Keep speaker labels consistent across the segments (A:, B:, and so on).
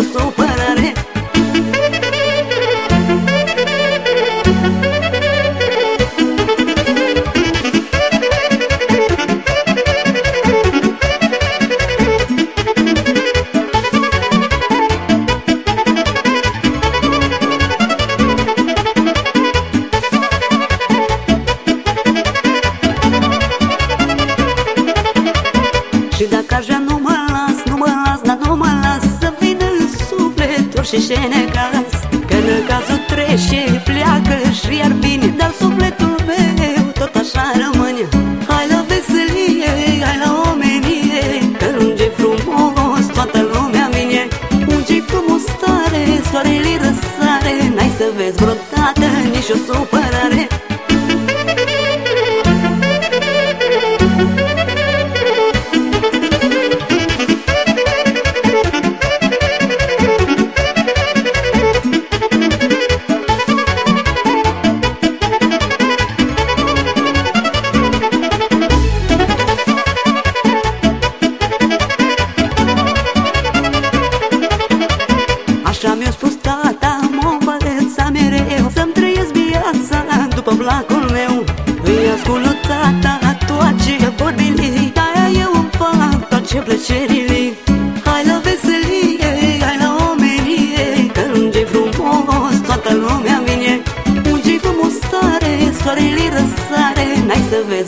A: vreodată nici o supărare. Și dacă aș vrea și necaz Că cazul trece, pleacă și iar bine Dar sufletul meu. Tot așa rămâne Hai la veselie, hai la omenie Că lunge frumos, toată lumea vine Unge frumos stare, soarele răsare N-ai să vezi vreodată nici o supărare după placul meu. Îi ascult tata toate vorbile Aia eu îmi fac toate plăcerile. Hai la veselie, hai la omenie Că lunge frumos, toată lumea vine. Unge frumos stare, soarele răsare N-ai să vezi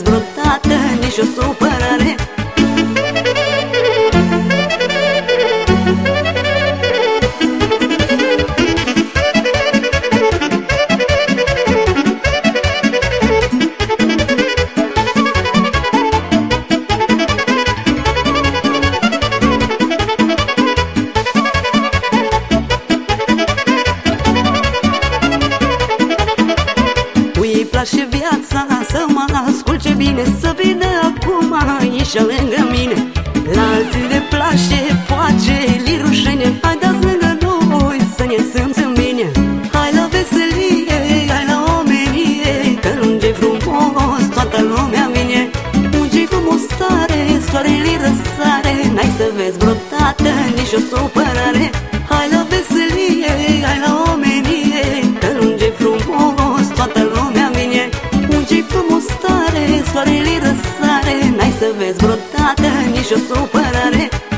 A: să mă asculte bine Să vină acum aici lângă mine. La alții le place, poate li rușine Hai dați lângă noi să ne simțim bine. Hai la veselie, hai la omenie Că lunge frumos, toată lumea vine. Unge frumos stare, soarele răsare N-ai să vezi vreodată nici o supărare. Hai la stare, soarele